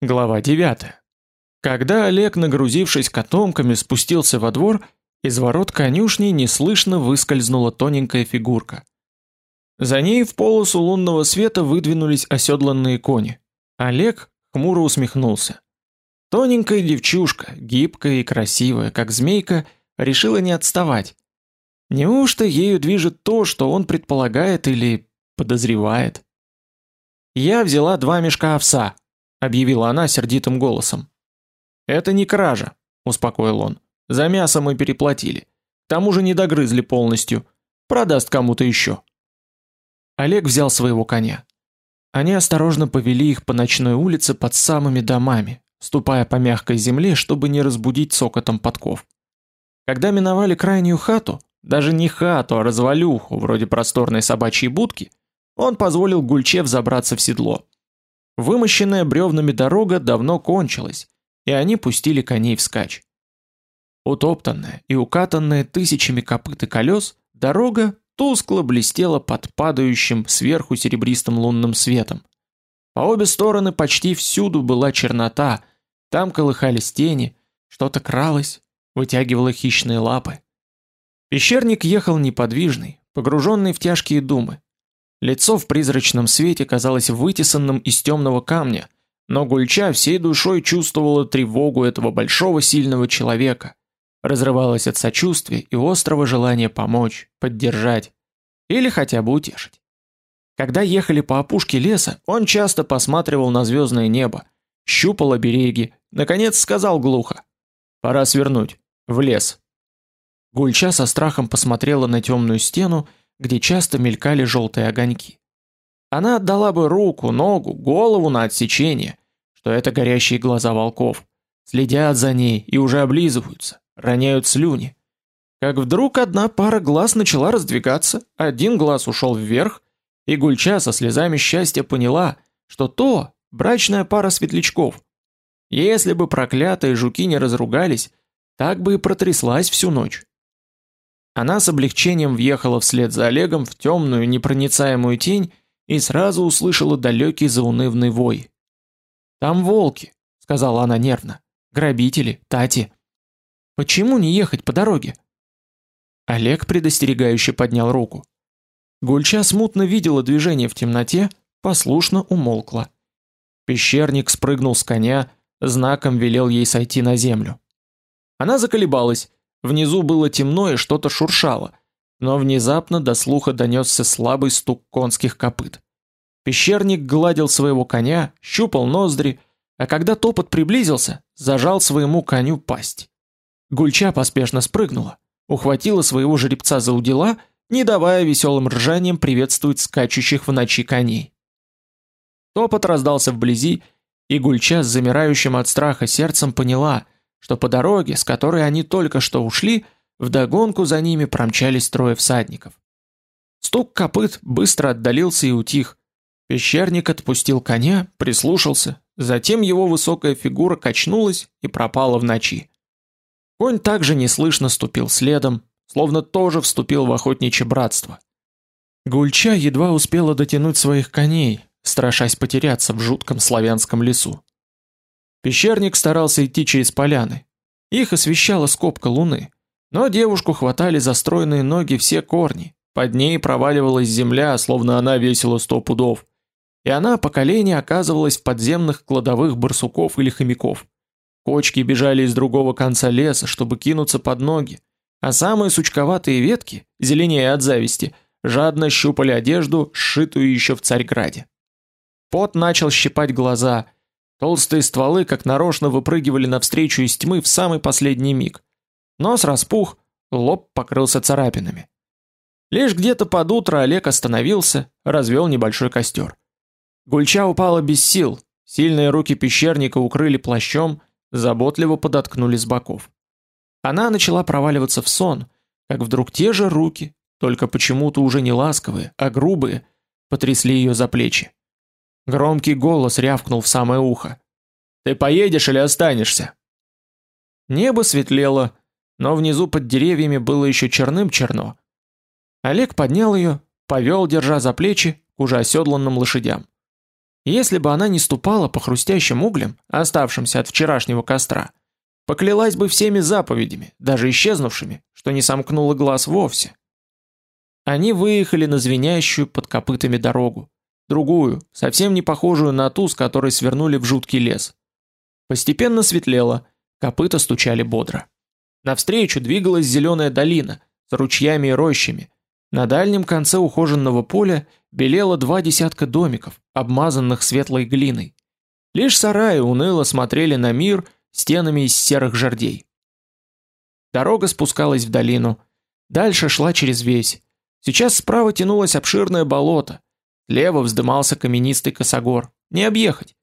Глава 9. Когда Олег, нагрузившись котомками, спустился во двор, из ворот конюшни неслышно выскользнула тоненькая фигурка. За ней в полосу лунного света выдвинулись оседланные кони. Олег хмуро усмехнулся. Тоненькая девчушка, гибкая и красивая, как змейка, решила не отставать. Неужто ею движет то, что он предполагает или подозревает? Я взяла два мешка овса, объявила она сердитым голосом. Это не кража, успокоил он. За мясо мы переплатили. К тому же не догрызли полностью. Продаст кому-то еще. Олег взял своего коня. Они осторожно повели их по ночной улице под самыми домами, ступая по мягкой земле, чтобы не разбудить цокотом подков. Когда миновали крайнюю хату, даже не хату, а развалюху, вроде просторной собачьей будки, он позволил Гульче взобраться в седло. Вымощенная бревнами дорога давно кончилась, и они пустили коней вскачь. Утоптанная и укатанная тысячами копыт и колес, дорога тускло блестела под падающим сверху серебристым лунным светом. По обе стороны почти всюду была чернота, там колыхались тени, что-то кралось, вытягивало хищные лапы. Пещерник ехал неподвижный, погруженный в тяжкие думы. Лицо в призрачном свете казалось вытесанным из темного камня, но Гульча всей душой чувствовала тревогу этого большого сильного человека, разрывалась от сочувствия и острого желания помочь, поддержать или хотя бы утешить. Когда ехали по опушке леса, он часто посматривал на звездное небо, щупал обереги, наконец сказал глухо: "Пора свернуть в лес". Гульча со страхом посмотрела на темную стену где часто мелькали желтые огоньки. Она отдала бы руку, ногу, голову на отсечение, что это горящие глаза волков, следят за ней и уже облизываются, роняют слюни. Как вдруг одна пара глаз начала раздвигаться, один глаз ушел вверх, и Гульча со слезами счастья поняла, что то брачная пара светлячков. Если бы проклятые жуки не разругались, так бы и протряслась всю ночь. Она с облегчением въехала вслед за Олегом в темную непроницаемую тень и сразу услышала далекий заунывный вой. Там волки, сказала она нервно. Грабители, тати. Почему не ехать по дороге? Олег предостерегающе поднял руку. Гульча смутно видела движение в темноте, послушно умолкла. Пещерник спрыгнул с коня, знаком велел ей сойти на землю. Она заколебалась, Внизу было темно и что-то шуршало, но внезапно до слуха донесся слабый стук конских копыт. Пещерник гладил своего коня, щупал ноздри, а когда топот приблизился, зажал своему коню пасть. Гульча поспешно спрыгнула, ухватила своего жеребца за удила, не давая веселым ржанием приветствовать скачущих в ночи коней. Топот раздался вблизи, и Гульча с замирающим от страха сердцем поняла — что по дороге, с которой они только что ушли, вдогонку за ними промчались трое всадников. Стук копыт быстро отдалился и утих. Пещерник отпустил коня, прислушался, затем его высокая фигура качнулась и пропала в ночи. Конь также неслышно ступил следом, словно тоже вступил в охотничье братство. Гульча едва успела дотянуть своих коней, страшась потеряться в жутком славянском лесу. Пещерник старался идти через поляны. Их освещала скобка луны, но девушку хватали за стройные ноги все корни. Под ней проваливалась земля, словно она весила сто пудов, и она по колени оказывалась в подземных кладовых барсуков или хомяков. Кочки бежали из другого конца леса, чтобы кинуться под ноги, а самые сучковатые ветки, зеленее от зависти, жадно щупали одежду, сшитую еще в Царьграде. Пот начал щипать глаза, Толстые стволы как нарочно выпрыгивали навстречу из тьмы в самый последний миг. Нос распух, лоб покрылся царапинами. Лишь где-то под утро Олег остановился, развел небольшой костер. Гульча упала без сил, сильные руки пещерника укрыли плащом, заботливо подоткнули с боков. Она начала проваливаться в сон, как вдруг те же руки, только почему-то уже не ласковые, а грубые, потрясли ее за плечи. Громкий голос рявкнул в самое ухо. Ты поедешь или останешься? Небо светлело, но внизу под деревьями было еще черным-черно. Олег поднял ее, повел, держа за плечи, к уже оседланным лошадям. Если бы она не ступала по хрустящим углям, оставшимся от вчерашнего костра, поклялась бы всеми заповедями, даже исчезнувшими, что не сомкнула глаз вовсе. Они выехали на звенящую под копытами дорогу, другую, совсем не похожую на ту, с которой свернули в жуткий лес. Постепенно светлело, копыта стучали бодро. Навстречу двигалась зеленая долина с ручьями и рощами. На дальнем конце ухоженного поля белело два десятка домиков, обмазанных светлой глиной. Лишь сараи уныло смотрели на мир стенами из серых жердей. Дорога спускалась в долину, дальше шла через весь. Сейчас справа тянулось обширное болото, слева вздымался каменистый косогор. Не объехать.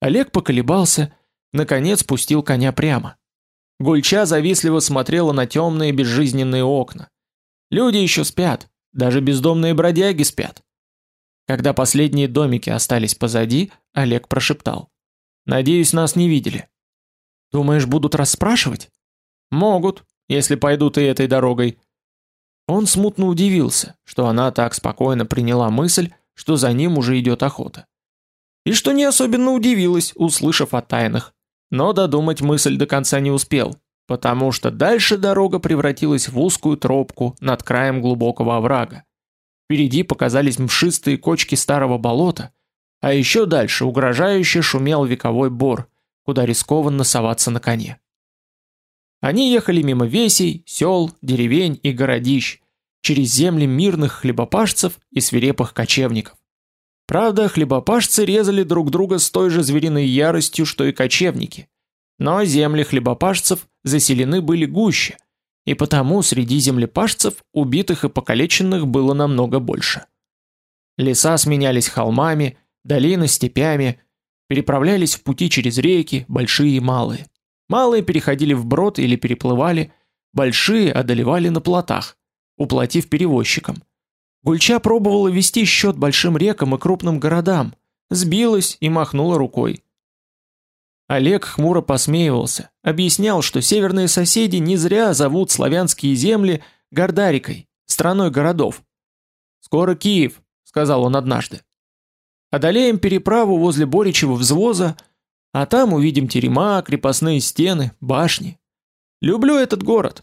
Олег поколебался, наконец пустил коня прямо. Гульча завистливо смотрела на темные безжизненные окна. Люди еще спят, даже бездомные бродяги спят. Когда последние домики остались позади, Олег прошептал: "Надеюсь, нас не видели". "Думаешь, будут расспрашивать?" "Могут, если пойдут и этой дорогой". Он смутно удивился, что она так спокойно приняла мысль, что за ним уже идет охота. И что не особенно удивилась, услышав о тайнах. Но додумать мысль до конца не успел, потому что дальше дорога превратилась в узкую тропку над краем глубокого оврага. Впереди показались мшистые кочки старого болота, а еще дальше угрожающе шумел вековой бор, куда рискованно соваться на коне. Они ехали мимо весей, сел, деревень и городищ, через земли мирных хлебопашцев и свирепых кочевников. Правда, хлебопашцы резали друг друга с той же звериной яростью, что и кочевники. Но земли хлебопашцев заселены были гуще, и потому среди землепашцев убитых и покалеченных было намного больше. Леса сменялись холмами, долины степями, переправлялись в пути через реки, большие и малые. Малые переходили вброд или переплывали, большие одолевали на плотах, уплатив перевозчикам. Гульча пробовала вести счет большим рекам и крупным городам, сбилась и махнула рукой. Олег хмуро посмеивался, объяснял, что северные соседи не зря зовут славянские земли Гордарикой, страной городов. «Скоро Киев», — сказал он однажды. «Одолеем переправу возле Боричьего взвоза, а там увидим терема, крепостные стены, башни. Люблю этот город.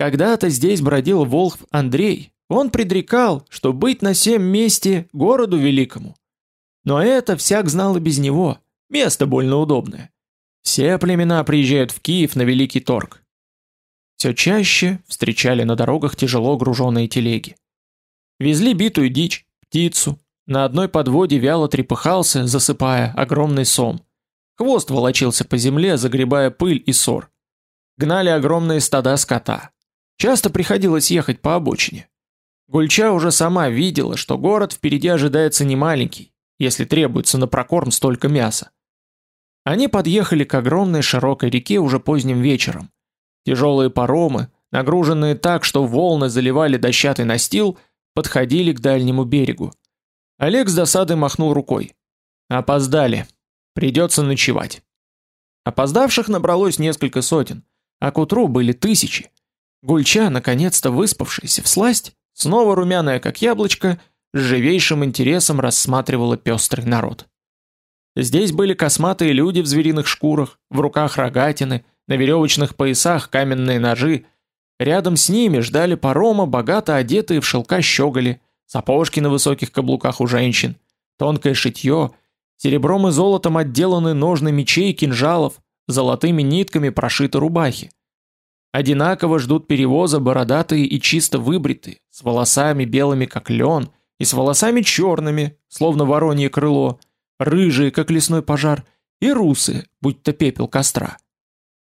Когда-то здесь бродил волхв Андрей, он предрекал, что быть на сем месте городу великому. Но это всяк знал и без него, место больно удобное. Все племена приезжают в Киев на Великий торг. Все чаще встречали на дорогах тяжело груженные телеги. Везли битую дичь, птицу, на одной подводе вяло трепыхался, засыпая огромный сом. Хвост волочился по земле, загребая пыль и сор. Гнали огромные стада скота. Часто приходилось ехать по обочине. Гульча уже сама видела, что город впереди ожидается немаленький, если требуется на прокорм столько мяса. Они подъехали к огромной широкой реке уже поздним вечером. Тяжелые паромы, нагруженные так, что волны заливали дощатый настил, подходили к дальнему берегу. Олег с досадой махнул рукой. Опоздали. Придется ночевать. Опоздавших набралось несколько сотен, а к утру были тысячи. Гульча, наконец-то выспавшаяся в сласть, Снова румяная, как яблочко, с живейшим интересом рассматривала пестрый народ. Здесь были косматые люди в звериных шкурах, в руках рогатины, на веревочных поясах каменные ножи. Рядом с ними ждали парома, богато одетые в шелка щеголи, сапожки на высоких каблуках у женщин, тонкое шитье, серебром и золотом отделаны ножны мечей и кинжалов, золотыми нитками прошиты рубахи. Одинаково ждут перевоза бородатые и чисто выбритые, с волосами белыми как лен и с волосами черными, словно воронье крыло, рыжие как лесной пожар, и русые, будь-то пепел костра.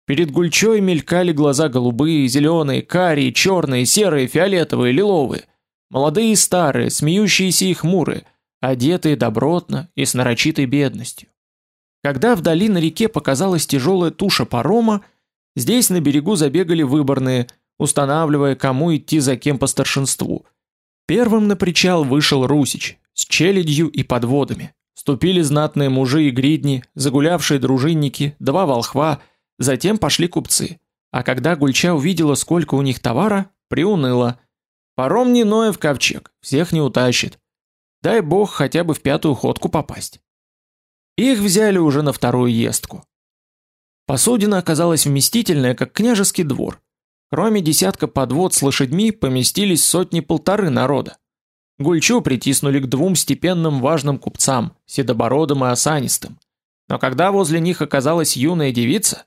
Перед гульчой мелькали глаза голубые, зеленые, карие, черные, серые, фиолетовые, лиловые, молодые и старые, смеющиеся и хмурые, одетые добротно и с нарочитой бедностью. Когда вдали на реке показалась тяжелая туша парома, Здесь на берегу забегали выборные, устанавливая, кому идти за кем по старшинству. Первым на причал вышел Русич с челядью и подводами. Ступили знатные мужи и гридни, загулявшие дружинники, два волхва, затем пошли купцы. А когда Гульча увидела, сколько у них товара, приуныла. Паром не Ноев ковчег, всех не утащит. Дай бог хотя бы в пятую ходку попасть. Их взяли уже на вторую естку. Посудина оказалась вместительная, как княжеский двор. Кроме десятка подвод с лошадьми поместились сотни-полторы народа. Гульчу притиснули к двум степенным важным купцам, седобородым и осанистым. Но когда возле них оказалась юная девица,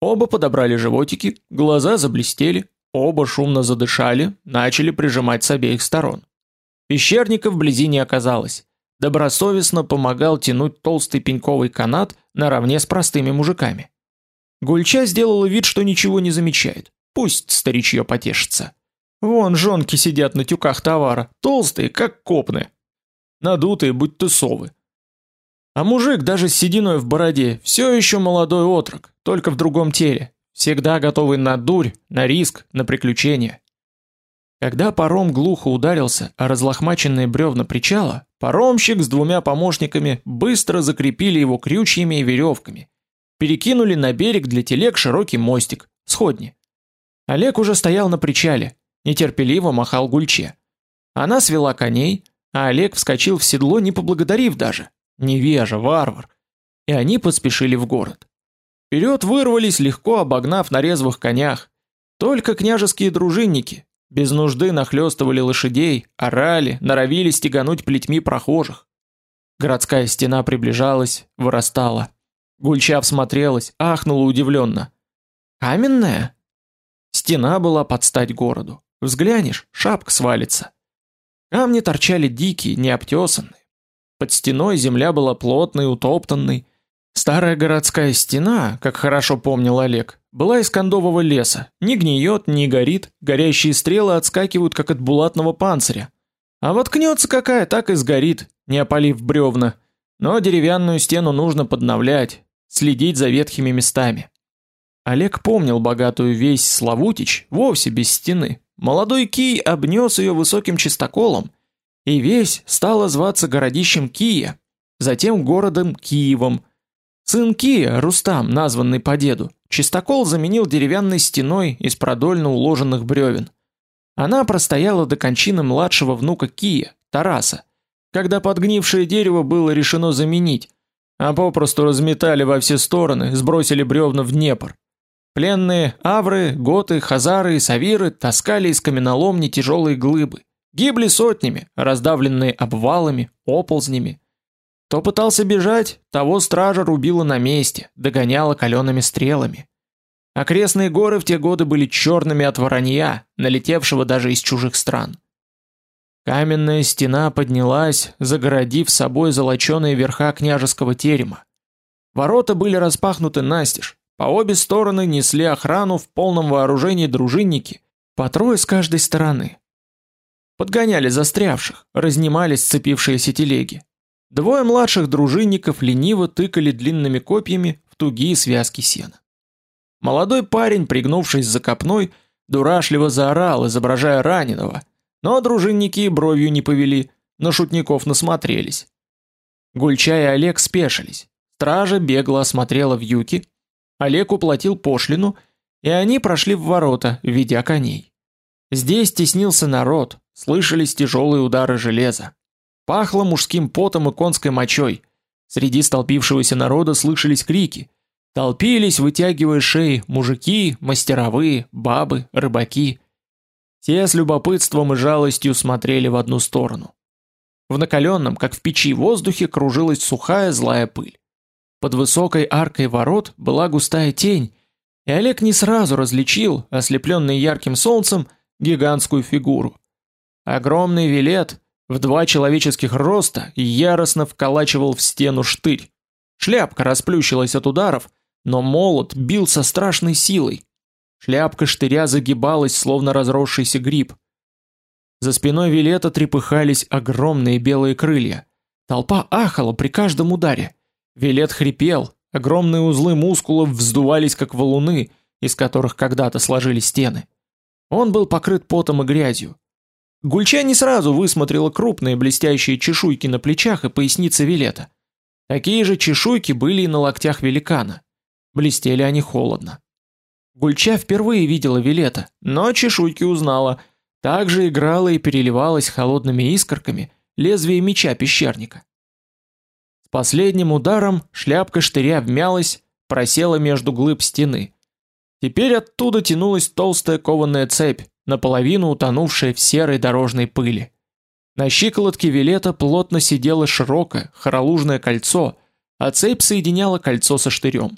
оба подобрали животики, глаза заблестели, оба шумно задышали, начали прижимать с обеих сторон. Пещерника вблизи не оказалось. Добросовестно помогал тянуть толстый пеньковый канат наравне с простыми мужиками. Гульча сделала вид, что ничего не замечает. Пусть старичье потешится. Вон жонки сидят на тюках товара, толстые, как копны. Надутые, будто совы. А мужик даже с сединой в бороде, все еще молодой отрок, только в другом теле, всегда готовый на дурь, на риск, на приключения. Когда паром глухо ударился о разлохмаченные бревна причала, паромщик с двумя помощниками быстро закрепили его крючьями и веревками, перекинули на берег для телег широкий мостик, сходни. Олег уже стоял на причале, нетерпеливо махал гульче. Она свела коней, а Олег вскочил в седло, не поблагодарив даже. Невежа, варвар. И они поспешили в город. Вперед вырвались, легко обогнав на резвых конях. Только княжеские дружинники, без нужды нахлёстывали лошадей, орали, норовили стегануть плетьми прохожих. Городская стена приближалась, вырастала. Гульча всмотрелась, ахнула удивленно. Каменная? Стена была под стать городу. Взглянешь, шапка свалится. Камни торчали дикие, необтесанные. Под стеной земля была плотной, утоптанной. Старая городская стена, как хорошо помнил Олег, была из кондового леса. Не гниет, не горит, горящие стрелы отскакивают как от булатного панциря. А воткнется какая, так и сгорит, не опалив бревна. Но деревянную стену нужно подновлять, следить за ветхими местами. Олег помнил богатую весь Славутич, вовсе без стены. Молодой Кий обнес ее высоким чистоколом, и весь стало зваться городищем Кия, затем городом Киевом. Сын Рустам, названный по деду, чистокол заменил деревянной стеной из продольно уложенных бревен. Она простояла до кончины младшего внука Кия, Тараса, когда подгнившее дерево было решено заменить, а попросту разметали во все стороны, сбросили бревна в Днепр. Пленные авры, готы, хазары и савиры таскали из каменоломни тяжелые глыбы. Гибли сотнями, раздавленные обвалами, оползнями. Кто пытался бежать, того стража рубила на месте, догоняла калеными стрелами. Окрестные горы в те годы были черными от воронья, налетевшего даже из чужих стран. Каменная стена поднялась, загородив собой золоченые верха княжеского терема. Ворота были распахнуты настежь, по обе стороны несли охрану в полном вооружении дружинники, по трое с каждой стороны. Подгоняли застрявших, разнимали сцепившиеся телеги. Двое младших дружинников лениво тыкали длинными копьями в тугие связки сена. Молодой парень, пригнувшись за копной, дурашливо заорал, изображая раненого, но дружинники и бровью не повели, на шутников насмотрелись. Гульча и Олег спешились. Стража бегло осмотрела вьюки, Олег уплатил пошлину, и они прошли в ворота, ведя коней. Здесь теснился народ, слышались тяжелые удары железа. Пахло мужским потом и конской мочой. Среди столпившегося народа слышались крики. Толпились, вытягивая шеи, мужики, мастеровые, бабы, рыбаки. Все с любопытством и жалостью смотрели в одну сторону. В накаленном, как в печи, воздухе кружилась сухая злая пыль. Под высокой аркой ворот была густая тень, и Олег не сразу различил, ослепленный ярким солнцем, гигантскую фигуру. Огромный велет в два человеческих роста яростно вколачивал в стену штырь. Шляпка расплющилась от ударов, но молот бил со страшной силой. Шляпка штыря загибалась, словно разросшийся гриб. За спиной Вилета трепыхались огромные белые крылья. Толпа ахала при каждом ударе. Вилет хрипел, огромные узлы мускулов вздувались как валуны, из которых когда-то сложились стены. Он был покрыт потом и грязью. Гульча не сразу высмотрела крупные блестящие чешуйки на плечах и пояснице Вилета. Такие же чешуйки были и на локтях великана. Блестели они холодно. Гульча впервые видела Вилета, но чешуйки узнала. Также играла и переливалась холодными искорками лезвие меча пещерника. Последним ударом шляпка штыря вмялась, просела между глыб стены. Теперь оттуда тянулась толстая кованая цепь, наполовину утонувшая в серой дорожной пыли. На щиколотке Вилета плотно сидело широкое, хоролужное кольцо, а цепь соединяла кольцо со штырем.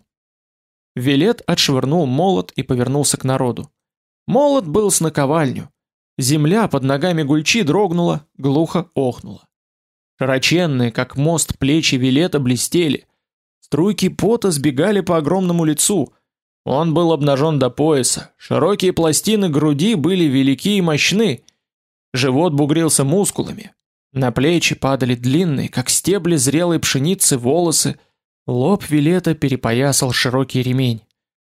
Вилет отшвырнул молот и повернулся к народу. Молот был с наковальню. Земля под ногами гульчи дрогнула, глухо охнула. Широченные, как мост, плечи Вилета блестели. Струйки пота сбегали по огромному лицу. Он был обнажен до пояса. Широкие пластины груди были велики и мощны. Живот бугрился мускулами. На плечи падали длинные, как стебли зрелой пшеницы, волосы. Лоб Вилета перепоясал широкий ремень.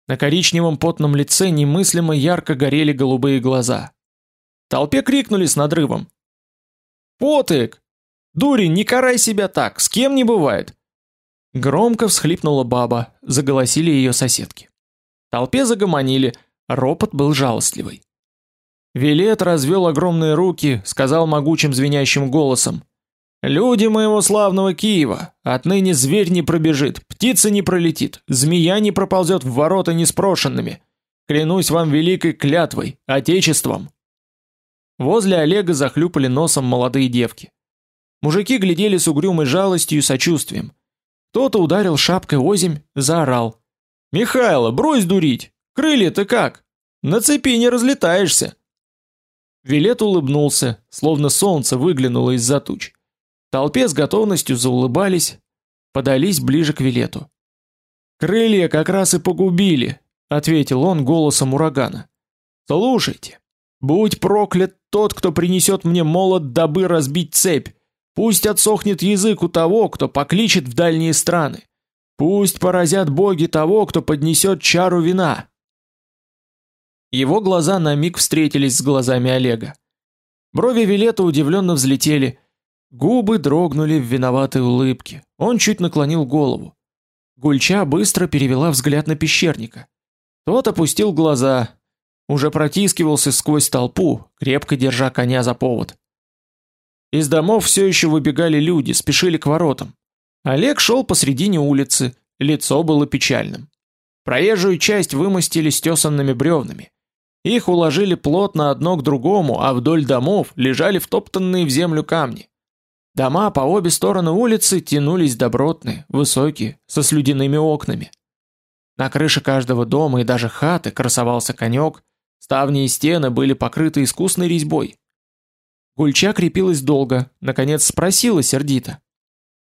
На коричневом потном лице немыслимо ярко горели голубые глаза. Толпе крикнули с надрывом: "Потык! Дурень, не карай себя так, с кем не бывает!" Громко всхлипнула баба, заголосили ее соседки. Толпе загомонили, ропот был жалостливый. Вилет развел огромные руки, сказал могучим звенящим голосом: "Люди моего славного Киева, отныне зверь не пробежит, птица не пролетит, змея не проползет в ворота неспрошенными. Клянусь вам великой клятвой, отечеством". Возле Олега захлюпали носом молодые девки. Мужики глядели с угрюмой жалостью и сочувствием. Кто-то ударил шапкой озимь, заорал: "Михайло, брось дурить! Крылья-то как? На цепи не разлетаешься!" Вилет улыбнулся, словно солнце выглянуло из-за туч. Толпе с готовностью заулыбались, подались ближе к Вилету. Крылья как раз и погубили, ответил он голосом урагана. Слушайте, будь проклят тот, кто принесет мне молот, дабы разбить цепь. Пусть отсохнет язык у того, кто покличет в дальние страны. Пусть поразят боги того, кто поднесет чару вина. Его глаза на миг встретились с глазами Олега. Брови Вилета удивленно взлетели, губы дрогнули в виноватой улыбке. Он чуть наклонил голову. Гульча быстро перевела взгляд на пещерника. Тот опустил глаза, уже протискивался сквозь толпу, крепко держа коня за повод. Из домов все еще выбегали люди, спешили к воротам. Олег шел посредине улицы, лицо было печальным. Проезжую часть вымостили стесанными бревнами. Их уложили плотно одно к другому, а вдоль домов лежали втоптанные в землю камни. Дома по обе стороны улицы тянулись добротные, высокие, со слюдяными окнами. На крыше каждого дома и даже хаты красовался конек, ставни и стены были покрыты искусной резьбой. Гульча крепилась долго, наконец спросила сердито: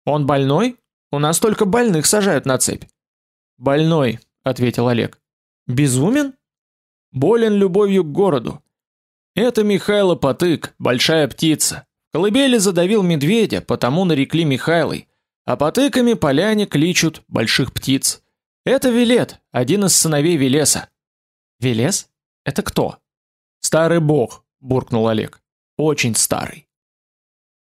"Он больной? У нас только больных сажают на цепь". "Больной", ответил Олег. "Безумен?" болен любовью к городу. Это Михайло Потык, большая птица. Колыбели задавил медведя, потому нарекли Михайлой, а потыками поляне кличут больших птиц. Это Велет, один из сыновей Велеса. Велес? Это кто? Старый бог, буркнул Олег. Очень старый.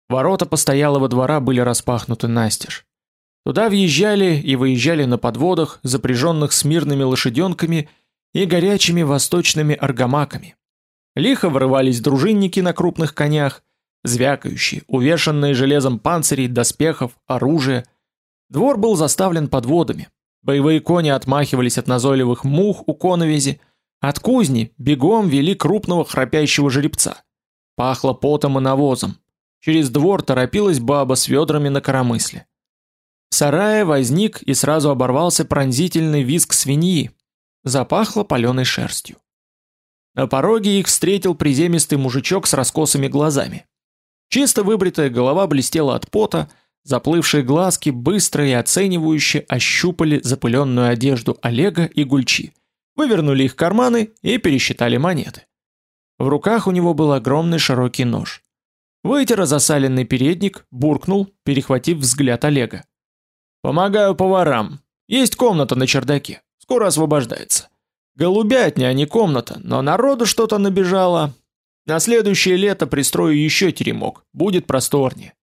Ворота постоялого двора были распахнуты настежь. Туда въезжали и выезжали на подводах, запряженных смирными лошаденками и горячими восточными аргамаками. Лихо врывались дружинники на крупных конях, звякающие, увешанные железом панцирей, доспехов, оружия. Двор был заставлен подводами. Боевые кони отмахивались от назойливых мух у коновизи, от кузни бегом вели крупного храпящего жеребца. Пахло потом и навозом. Через двор торопилась баба с ведрами на коромысле. Сарае возник и сразу оборвался пронзительный визг свиньи, Запахло паленой шерстью. На пороге их встретил приземистый мужичок с раскосыми глазами. Чисто выбритая голова блестела от пота, заплывшие глазки быстро и оценивающе ощупали запыленную одежду Олега и Гульчи, вывернули их карманы и пересчитали монеты. В руках у него был огромный широкий нож. Вытер засаленный передник, буркнул, перехватив взгляд Олега. «Помогаю поварам. Есть комната на чердаке. Скоро освобождается. Голубятня, а не комната, но народу что-то набежало. На следующее лето пристрою еще теремок, будет просторнее.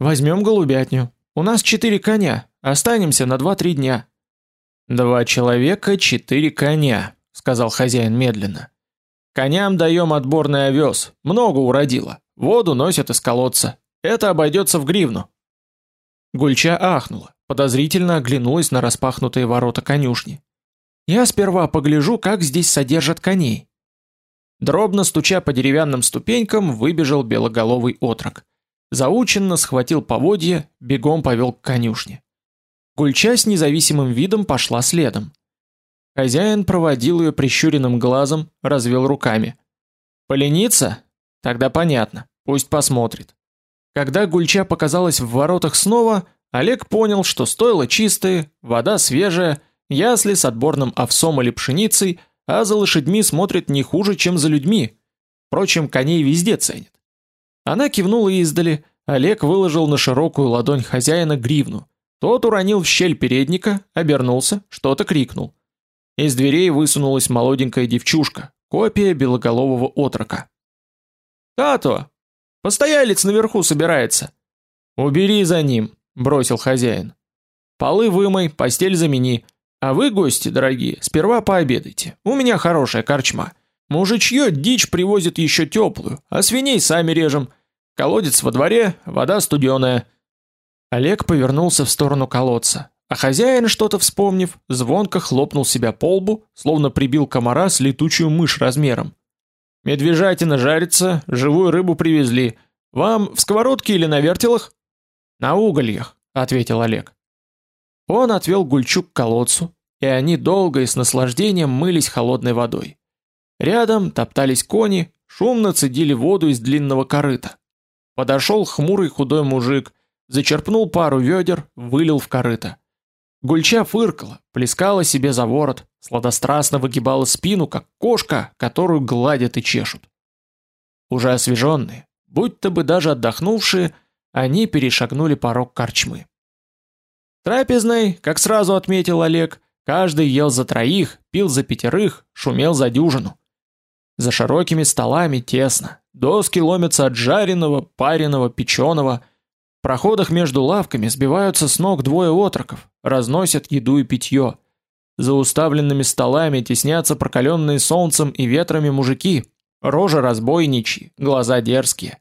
Возьмем голубятню. У нас четыре коня, останемся на два-три дня. Два человека, четыре коня, сказал хозяин медленно. Коням даем отборный овес, много уродило. Воду носят из колодца. Это обойдется в гривну. Гульча ахнула, подозрительно оглянулась на распахнутые ворота конюшни. Я сперва погляжу, как здесь содержат коней. Дробно стуча по деревянным ступенькам, выбежал белоголовый отрок. Заученно схватил поводья, бегом повел к конюшне. Гульча с независимым видом пошла следом. Хозяин проводил ее прищуренным глазом, развел руками. Полениться? Тогда понятно. Пусть посмотрит. Когда Гульча показалась в воротах снова, Олег понял, что стоило чистые, вода свежая, ясли с отборным овсом или пшеницей, а за лошадьми смотрит не хуже, чем за людьми. Впрочем, коней везде ценят. Она кивнула издали, Олег выложил на широкую ладонь хозяина гривну. Тот уронил в щель передника, обернулся, что-то крикнул. Из дверей высунулась молоденькая девчушка, копия белоголового отрока. «Тато! Постоялец наверху собирается!» «Убери за ним!» — бросил хозяин. «Полы вымой, постель замени, а вы, гости дорогие, сперва пообедайте. У меня хорошая корчма. Мужичье дичь привозит еще теплую, а свиней сами режем. Колодец во дворе, вода студеная». Олег повернулся в сторону колодца. А хозяин, что-то вспомнив, звонко хлопнул себя по лбу, словно прибил комара с летучую мышь размером. Медвежатина жарится, живую рыбу привезли. Вам в сковородке или на вертелах? На угольях, ответил Олег. Он отвел Гульчук к колодцу, и они долго и с наслаждением мылись холодной водой. Рядом топтались кони, шумно цедили воду из длинного корыта. Подошел хмурый худой мужик, зачерпнул пару ведер, вылил в корыто. Гульча фыркала, плескала себе за ворот, сладострастно выгибала спину, как кошка, которую гладят и чешут. Уже освеженные, будто бы даже отдохнувшие, они перешагнули порог корчмы. Трапезной, как сразу отметил Олег, каждый ел за троих, пил за пятерых, шумел за дюжину. За широкими столами тесно, доски ломятся от жареного, пареного, печеного, в проходах между лавками сбиваются с ног двое отроков, разносят еду и питье. За уставленными столами теснятся прокаленные солнцем и ветрами мужики, рожи разбойничьи, глаза дерзкие.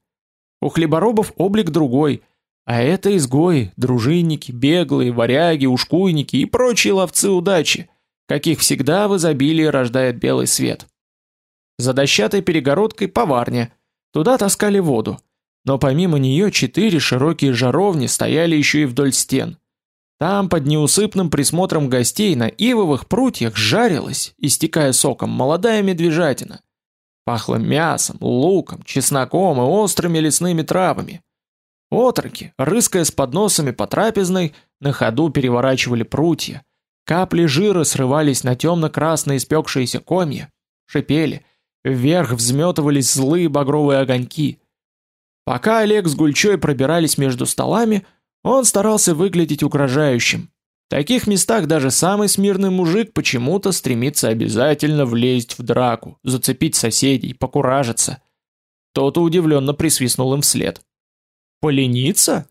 У хлеборобов облик другой, а это изгои, дружинники, беглые, варяги, ушкуйники и прочие ловцы удачи, каких всегда в изобилии рождает белый свет. За дощатой перегородкой поварня. Туда таскали воду. Но помимо нее четыре широкие жаровни стояли еще и вдоль стен. Там под неусыпным присмотром гостей на ивовых прутьях жарилась, истекая соком, молодая медвежатина. Пахло мясом, луком, чесноком и острыми лесными травами. Отроки, рыская с подносами по трапезной, на ходу переворачивали прутья. Капли жира срывались на темно-красные испекшиеся комья, шипели, вверх взметывались злые багровые огоньки. Пока Олег с Гульчой пробирались между столами, он старался выглядеть угрожающим. В таких местах даже самый смирный мужик почему-то стремится обязательно влезть в драку, зацепить соседей, покуражиться. Кто-то удивленно присвистнул им вслед. «Полениться?»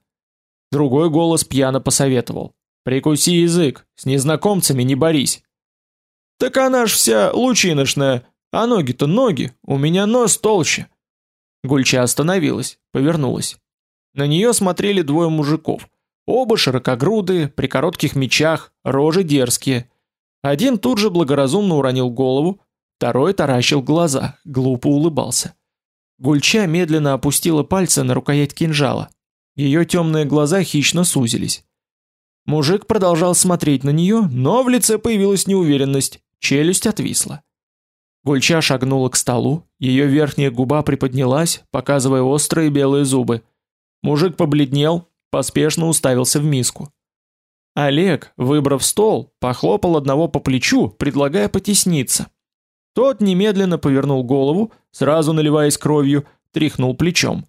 Другой голос пьяно посоветовал. «Прикуси язык, с незнакомцами не борись». «Так она ж вся лучиношная, а ноги-то ноги, у меня нос толще». Гульча остановилась, повернулась. На нее смотрели двое мужиков. Оба широкогрудые, при коротких мечах, рожи дерзкие. Один тут же благоразумно уронил голову, второй таращил глаза, глупо улыбался. Гульча медленно опустила пальцы на рукоять кинжала. Ее темные глаза хищно сузились. Мужик продолжал смотреть на нее, но в лице появилась неуверенность, челюсть отвисла. Гульча шагнула к столу, ее верхняя губа приподнялась, показывая острые белые зубы. Мужик побледнел, поспешно уставился в миску. Олег, выбрав стол, похлопал одного по плечу, предлагая потесниться. Тот немедленно повернул голову, сразу наливаясь кровью, тряхнул плечом.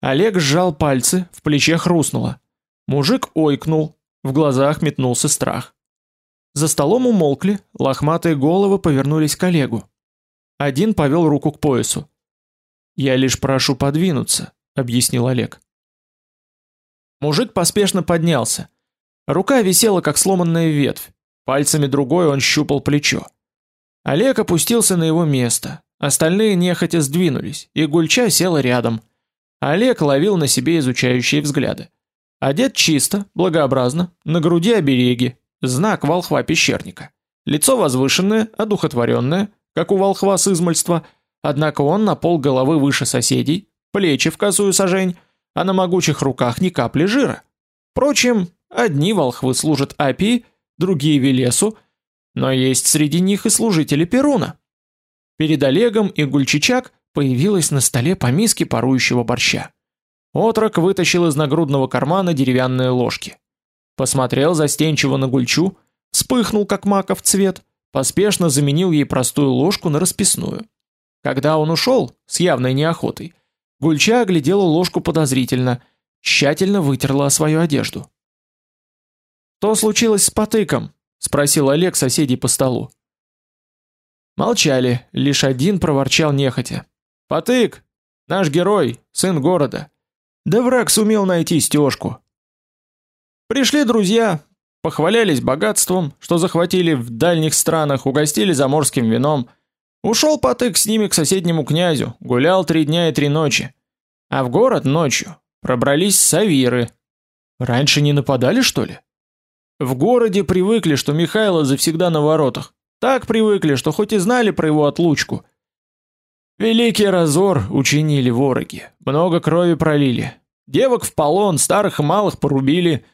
Олег сжал пальцы, в плече хрустнуло. Мужик ойкнул, в глазах метнулся страх. За столом умолкли, лохматые головы повернулись к Олегу. Один повел руку к поясу. «Я лишь прошу подвинуться», — объяснил Олег. Мужик поспешно поднялся. Рука висела, как сломанная ветвь. Пальцами другой он щупал плечо. Олег опустился на его место. Остальные нехотя сдвинулись, и Гульча села рядом. Олег ловил на себе изучающие взгляды. Одет чисто, благообразно, на груди обереги, знак волхва-пещерника. Лицо возвышенное, одухотворенное, как у волхва с измольства, однако он на пол головы выше соседей, плечи в косую сажень, а на могучих руках ни капли жира. Впрочем, одни волхвы служат Апии, другие Велесу, но есть среди них и служители Перуна. Перед Олегом и Гульчичак появилась на столе по миске парующего борща. Отрок вытащил из нагрудного кармана деревянные ложки. Посмотрел застенчиво на Гульчу, вспыхнул как маков цвет, поспешно заменил ей простую ложку на расписную. Когда он ушел, с явной неохотой, Гульча оглядела ложку подозрительно, тщательно вытерла свою одежду. «Что случилось с потыком?» — спросил Олег соседей по столу. Молчали, лишь один проворчал нехотя. «Потык! Наш герой, сын города. Да враг сумел найти стежку. Пришли друзья, похвалялись богатством, что захватили в дальних странах, угостили заморским вином. Ушел потык с ними к соседнему князю, гулял три дня и три ночи. А в город ночью пробрались савиры. Раньше не нападали, что ли? В городе привыкли, что Михайло завсегда на воротах. Так привыкли, что хоть и знали про его отлучку, Великий разор учинили вороги, много крови пролили. Девок в полон, старых и малых порубили.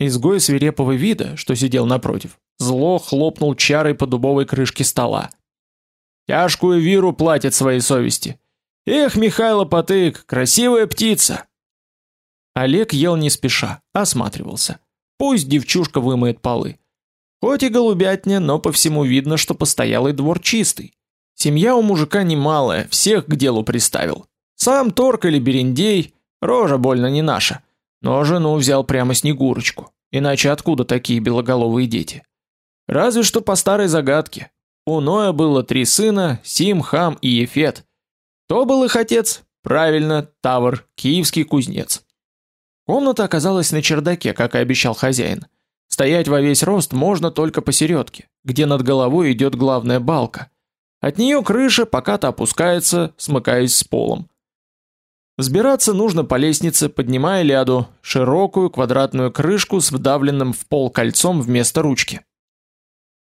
Изгой свирепого вида, что сидел напротив, зло хлопнул чарой по дубовой крышке стола. Тяжкую виру платит своей совести. Эх, Михайло Потык, красивая птица. Олег ел не спеша, осматривался. Пусть девчушка вымоет полы. Хоть и голубятня, но по всему видно, что постоялый двор чистый. Семья у мужика немалая, всех к делу приставил. Сам торг или берендей, рожа больно не наша. Но жену взял прямо Снегурочку. Иначе откуда такие белоголовые дети? Разве что по старой загадке. У Ноя было три сына, Сим, Хам и Ефет. Кто был их отец? Правильно, Тавр, киевский кузнец. Комната оказалась на чердаке, как и обещал хозяин. Стоять во весь рост можно только посередке, где над головой идет главная балка, от нее крыша пока-то опускается, смыкаясь с полом. Взбираться нужно по лестнице, поднимая ляду, широкую квадратную крышку с вдавленным в пол кольцом вместо ручки.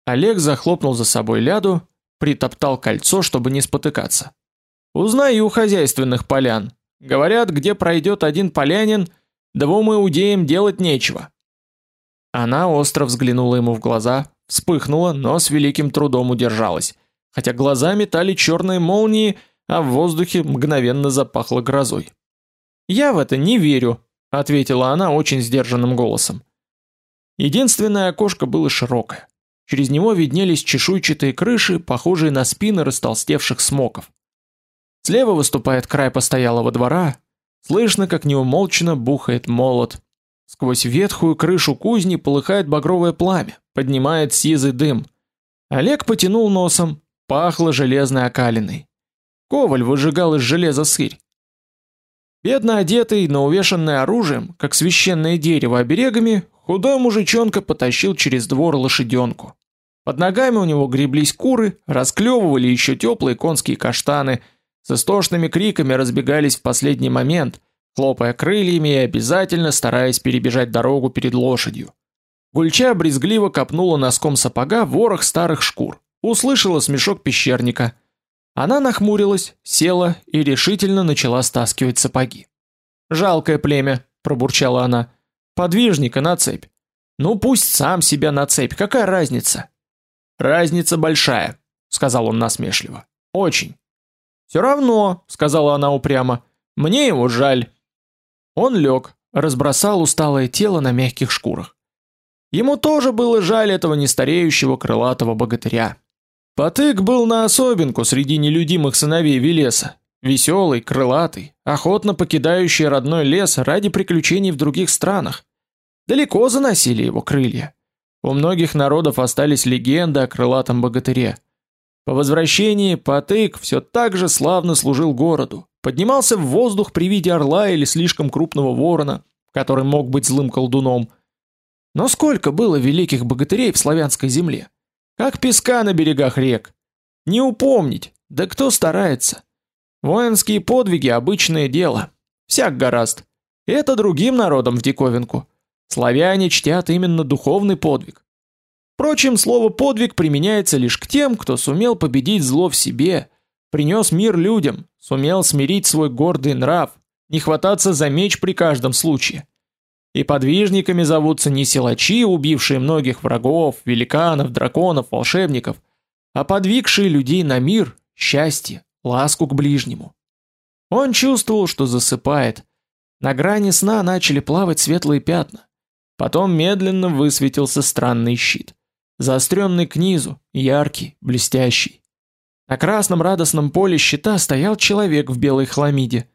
Олег захлопнул за собой ляду, притоптал кольцо, чтобы не спотыкаться. Узнаю хозяйственных полян. Говорят, где пройдет один полянин, двум иудеям делать нечего. Она остро взглянула ему в глаза, вспыхнула, но с великим трудом удержалась хотя глаза метали черные молнии, а в воздухе мгновенно запахло грозой. «Я в это не верю», — ответила она очень сдержанным голосом. Единственное окошко было широкое. Через него виднелись чешуйчатые крыши, похожие на спины растолстевших смоков. Слева выступает край постоялого двора, слышно, как неумолчно бухает молот. Сквозь ветхую крышу кузни полыхает багровое пламя, поднимает сизый дым. Олег потянул носом, Пахло железной окалиной. Коваль выжигал из железа сырь. Бедно одетый, но увешанный оружием, как священное дерево оберегами, худой мужичонка потащил через двор лошаденку. Под ногами у него греблись куры, расклевывали еще теплые конские каштаны, с истошными криками разбегались в последний момент, хлопая крыльями и обязательно стараясь перебежать дорогу перед лошадью. Гульча брезгливо копнула носком сапога ворох старых шкур. Услышала смешок пещерника. Она нахмурилась, села и решительно начала стаскивать сапоги. Жалкое племя, пробурчала она. Подвижника на цепь. Ну пусть сам себя на цепь, какая разница? Разница большая, сказал он насмешливо. Очень. Все равно, сказала она упрямо. Мне его жаль. Он лег, разбросал усталое тело на мягких шкурах. Ему тоже было жаль этого нестареющего крылатого богатыря. Потык был на особенку среди нелюдимых сыновей Велеса, веселый, крылатый, охотно покидающий родной лес ради приключений в других странах. Далеко заносили его крылья. У многих народов остались легенды о крылатом богатыре. По возвращении Потык все так же славно служил городу, поднимался в воздух при виде орла или слишком крупного ворона, который мог быть злым колдуном. Но сколько было великих богатырей в славянской земле? Как песка на берегах рек. Не упомнить, да кто старается. Воинские подвиги обычное дело. Всяк гораст. Это другим народам в диковинку. Славяне чтят именно духовный подвиг. Впрочем, слово подвиг применяется лишь к тем, кто сумел победить зло в себе, принес мир людям, сумел смирить свой гордый нрав, не хвататься за меч при каждом случае. И подвижниками зовутся не силачи, убившие многих врагов, великанов, драконов, волшебников, а подвигшие людей на мир, счастье, ласку к ближнему. Он чувствовал, что засыпает. На грани сна начали плавать светлые пятна. Потом медленно высветился странный щит. Заостренный к низу, яркий, блестящий. На красном радостном поле щита стоял человек в белой хламиде.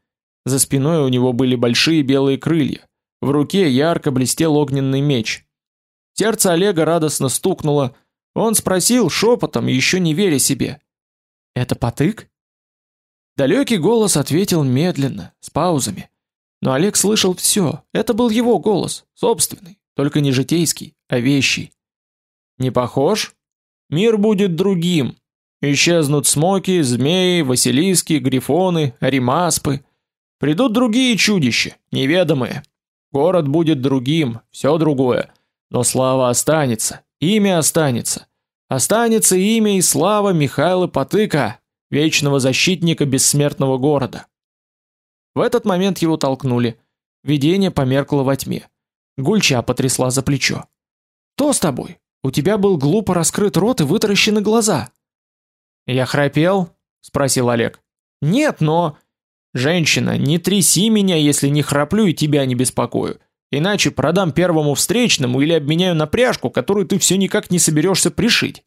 За спиной у него были большие белые крылья. В руке ярко блестел огненный меч. Сердце Олега радостно стукнуло. Он спросил шепотом, еще не веря себе: "Это потык?" Далекий голос ответил медленно, с паузами. Но Олег слышал все. Это был его голос, собственный, только не житейский, а вещий. Не похож? Мир будет другим. Исчезнут смоки, змеи, василиски, грифоны, аримаспы. Придут другие чудища, неведомые. Город будет другим, все другое. Но слава останется, имя останется. Останется имя и слава Михаила Потыка, вечного защитника бессмертного города. В этот момент его толкнули. Видение померкло во тьме. Гульча потрясла за плечо. "Что с тобой? У тебя был глупо раскрыт рот и вытаращены глаза". "Я храпел?" спросил Олег. "Нет, но женщина, не тряси меня, если не храплю и тебя не беспокою. Иначе продам первому встречному или обменяю на пряжку, которую ты все никак не соберешься пришить".